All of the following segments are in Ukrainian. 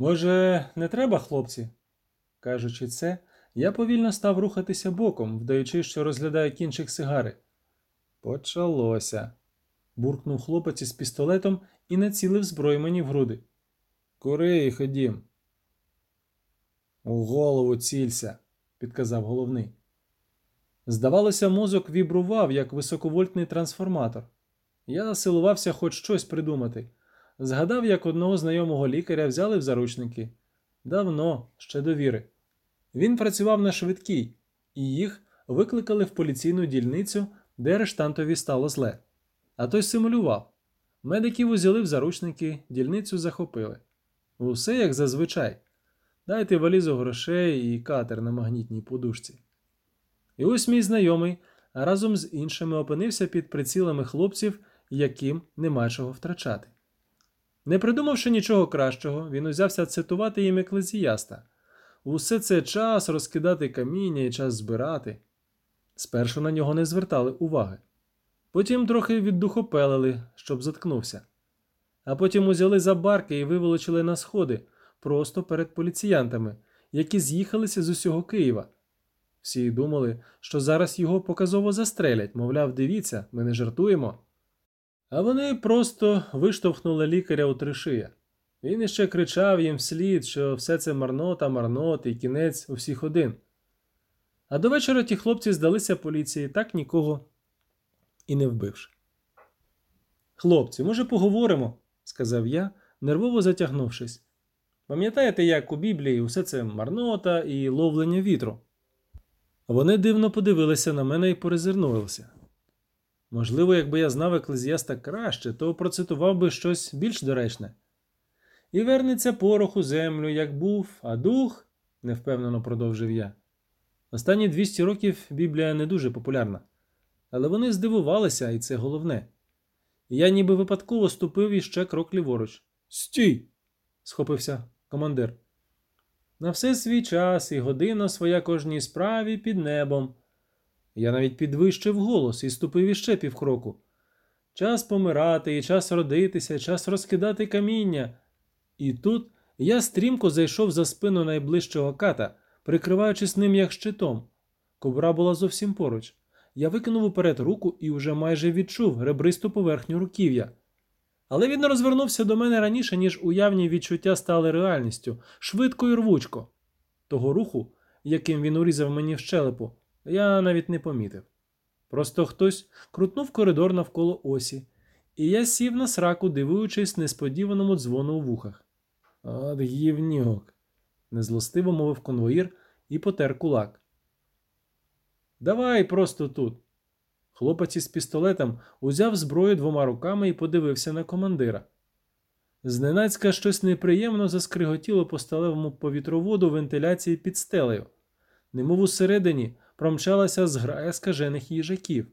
Може, не треба, хлопці? Кажучи це, я повільно став рухатися боком, вдаючи, що розглядаю кінчик сигари. Почалося. буркнув хлопець із пістолетом і націлив зброю мені в груди. Кури ходім. У голову цілься, підказав головний. Здавалося, мозок вібрував, як високовольтний трансформатор. Я силувався хоч щось придумати. Згадав, як одного знайомого лікаря взяли в заручники. Давно, ще до віри. Він працював на швидкій, і їх викликали в поліційну дільницю, де арештантові стало зле. А той симулював. Медиків узяли в заручники, дільницю захопили. Усе як зазвичай. Дайте валізу грошей і катер на магнітній подушці. І ось мій знайомий разом з іншими опинився під прицілами хлопців, яким нема чого втрачати. Не придумавши нічого кращого, він узявся цитувати їм еклезіаста. Усе це час розкидати каміння і час збирати. Спершу на нього не звертали уваги. Потім трохи віддухопелили, щоб заткнувся. А потім узяли за барки і виволочили на сходи просто перед поліціянтами, які з'їхалися з усього Києва. Всі думали, що зараз його показово застрелять, мовляв, дивіться, ми не жартуємо. А вони просто виштовхнули лікаря у тришия. Він іще кричав їм вслід, що все це марнота, марнот і кінець усіх один. А до вечора ті хлопці здалися поліції так нікого і не вбивши. Хлопці, може, поговоримо, сказав я, нервово затягнувшись. Пам'ятаєте, як у Біблії усе це марнота і ловлення вітру? Вони дивно подивилися на мене і порезирнулися. Можливо, якби я знав еклезіаста краще, то процитував би щось більш доречне. І вернеться порох у землю, як був, а дух, невпевнено продовжив я. Останні 200 років Біблія не дуже популярна, але вони здивувалися, і це головне. Я ніби випадково ступив іще крок ліворуч. Стій! схопився командир. На все свій час і година своя кожній справі під небом. Я навіть підвищив голос і ступив іще півкроку. Час помирати, і час родитися, час розкидати каміння. І тут я стрімко зайшов за спину найближчого ката, прикриваючись ним як щитом. Кобра була зовсім поруч. Я викинув уперед руку і вже майже відчув ребристу поверхню руків'я. Але він розвернувся до мене раніше, ніж уявні відчуття стали реальністю, швидко і рвучко. Того руху, яким він урізав мені в щелепу, я навіть не помітив. Просто хтось крутнув коридор навколо осі, і я сів на сраку, дивуючись несподіваному дзвону у вухах. От гівнюк, незлостиво мовив конвоїр і потер кулак. Давай просто тут. Хлопець із пістолетом узяв зброю двома руками і подивився на командира. Зненацька щось неприємно заскриготіло по сталевому повітроводу вентиляції під стелею, немов усередині промчалася зграя скажених їжаків.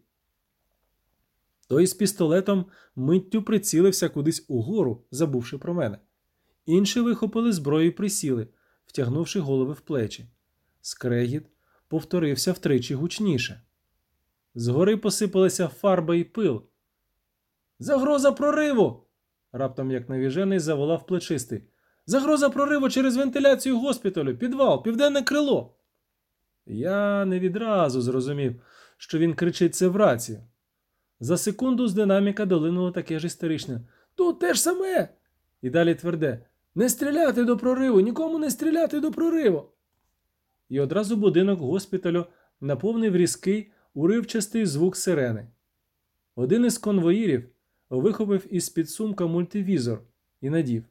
Той з пістолетом миттю прицілився кудись угору, забувши про мене. Інші вихопили зброю і присіли, втягнувши голови в плечі. Скрегіт повторився втричі гучніше. Згори посипалися фарба і пил. Загроза прориву! раптом, як навіжений, заволав плечистий. Загроза прориву через вентиляцію госпіталю, підвал, південне крило. Я не відразу зрозумів, що він кричить це в рацію. За секунду з динаміка долинуло таке ж істеричне Тут те ж саме. І далі тверде Не стріляти до прориву, нікому не стріляти до прориву. І одразу будинок госпіталю наповнив різкий, уривчастий звук сирени. Один із конвоїрів вихопив із під сумка мультивізор і надів.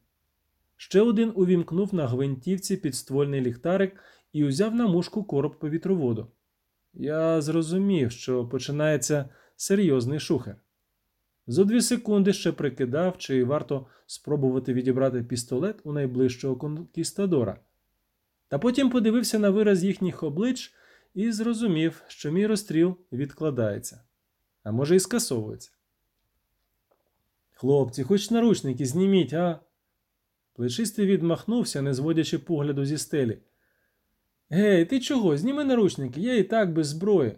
Ще один увімкнув на гвинтівці підствольний ліхтарик і узяв на мушку короб повітроводу. Я зрозумів, що починається серйозний шухер. За дві секунди ще прикидав, чи варто спробувати відібрати пістолет у найближчого конкістадора. Та потім подивився на вираз їхніх облич і зрозумів, що мій розстріл відкладається, а може і скасовується. Хлопці, хоч наручники зніміть, а? Плечистий відмахнувся, не зводячи погляду зі стелі. Гей, ти чого? Зніми наручники, я і так без зброї.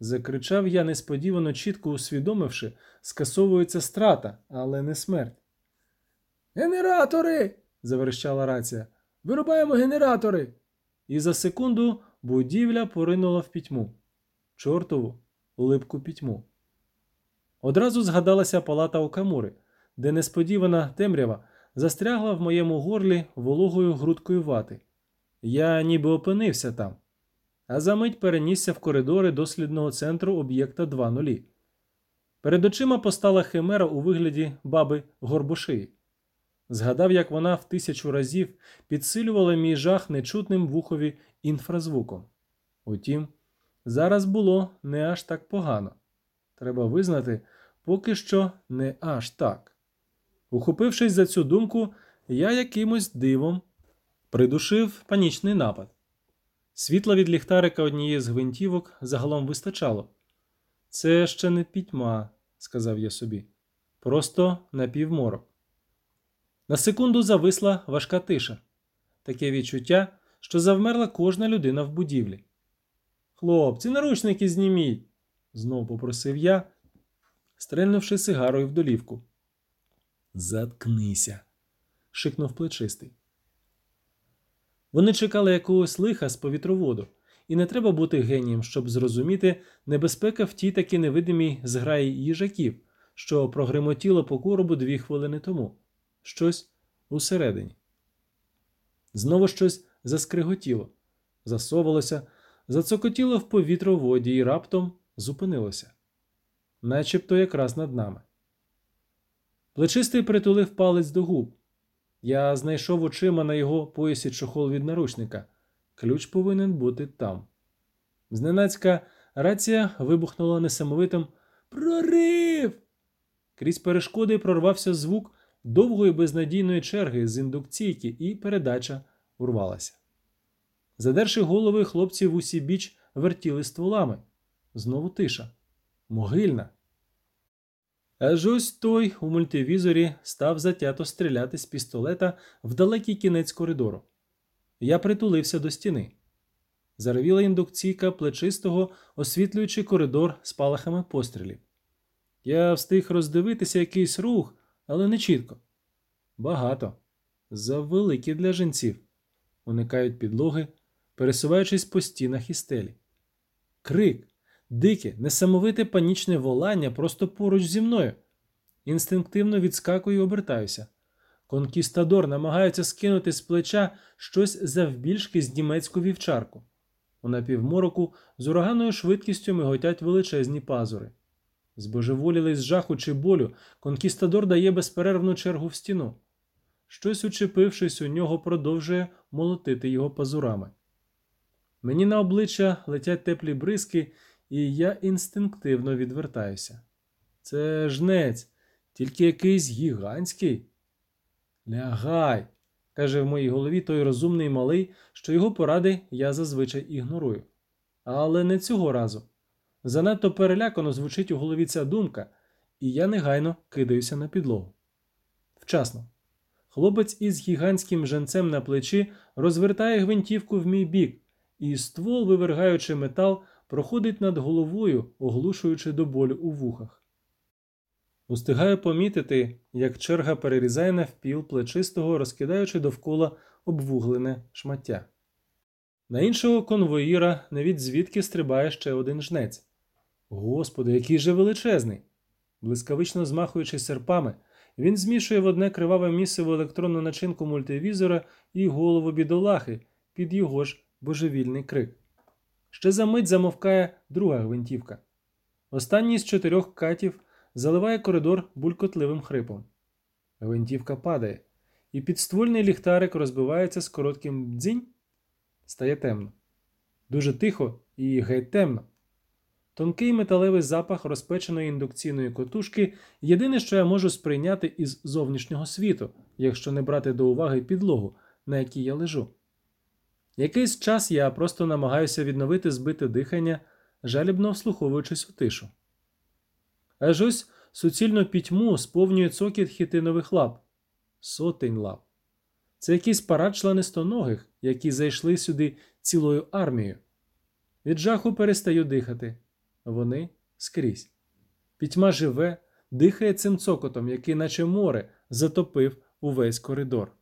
закричав я, несподівано чітко усвідомивши, скасовується страта, але не смерть. Генератори. заверещала рація. Вирубаємо генератори. І за секунду будівля поринула в пітьму. Чортову липку пітьму. Одразу згадалася палата Окамури, де несподівана темрява застрягла в моєму горлі вологою грудкою вати. Я ніби опинився там, а за мить перенісся в коридори дослідного центру об'єкта 2.0. Перед очима постала химера у вигляді баби Горбошиї. Згадав, як вона в тисячу разів підсилювала мій жах нечутним вухові інфразвуком. Утім, зараз було не аж так погано. Треба визнати, поки що не аж так. Ухопившись за цю думку, я якимось дивом придушив панічний напад. Світла від ліхтарика однієї з гвинтівок загалом вистачало. Це ще не пітьма, сказав я собі, просто напівморок. На секунду зависла важка тиша, таке відчуття, що завмерла кожна людина в будівлі. Хлопці, наручники зніміть, знов попросив я, стрельнувши сигарою в долівку. Заткнися, шикнув плечистий. Вони чекали якогось лиха з повітроводу, і не треба бути генієм, щоб зрозуміти небезпека в тій таки невидимій зграї їжаків, що прогримотіло по коробу дві хвилини тому. Щось усередині. Знову щось заскриготіло, засовалося, зацокотіло в повітроводі і раптом зупинилося, начебто якраз над нами. Плечистий притулив палець до губ. Я знайшов очима на його поясі чохол від наручника. Ключ повинен бути там. Зненацька рація вибухнула несамовитим Прорив! Крізь перешкоди прорвався звук довгої безнадійної черги з індукційки, і передача урвалася. Задерши голови, хлопці в усі біч вертіли стволами. Знову тиша. Могильна. Аж ось той у мультивізорі став затято стріляти з пістолета в далекий кінець коридору. Я притулився до стіни. Заревіла індукційка плечистого, освітлюючи коридор спалахами пострілів. Я встиг роздивитися якийсь рух, але не чітко. Багато. Завеликі для жінців. Уникають підлоги, пересуваючись по стінах і стелі. Крик, дике, несамовите панічне волання просто поруч зі мною. Інстинктивно відскакую і обертаюся. Конкістадор намагається скинути з плеча щось завбільшки з німецьку вівчарку. У напівмороку з ураганою швидкістю миготять величезні пазури. Збожеволілий з жаху чи болю, конкістадор дає безперервну чергу в стіну. Щось, учепившись у нього, продовжує молотити його пазурами. Мені на обличчя летять теплі бризки, і я інстинктивно відвертаюся. Це жнець, тільки якийсь гігантський. Лягай, каже в моїй голові той розумний малий, що його поради я зазвичай ігнорую. Але не цього разу. Занадто перелякано звучить у голові ця думка, і я негайно кидаюся на підлогу. Вчасно. Хлопець із гігантським женцем на плечі розвертає гвинтівку в мій бік, і ствол, вивергаючи метал, проходить над головою, оглушуючи до болю у вухах. Устигаю помітити, як черга перерізає навпіл плечистого, розкидаючи довкола обвуглене шмаття. На іншого конвоїра навіть звідки стрибає ще один жнець. Господи, який же величезний! Блискавично змахуючи серпами, він змішує в одне криваве місиво електронну начинку мультивізора і голову бідолахи під його ж божевільний крик. Ще за мить замовкає друга гвинтівка. Останній з чотирьох катів заливає коридор булькотливим хрипом. Гвинтівка падає, і підствольний ліхтарик розбивається з коротким дзінь. Стає темно. Дуже тихо і геть темно. Тонкий металевий запах розпеченої індукційної котушки єдине, що я можу сприйняти із зовнішнього світу, якщо не брати до уваги підлогу, на якій я лежу. Якийсь час я просто намагаюся відновити збите дихання, жалібно вслуховуючись у тишу. Аж ось суцільну пітьму сповнює цокіт хітинових лап, сотень лап. Це якийсь парад членистоногих, які зайшли сюди цілою армією. Від жаху перестаю дихати. Вони скрізь. Пітьма живе, дихає цим цокотом, який, наче море, затопив увесь коридор.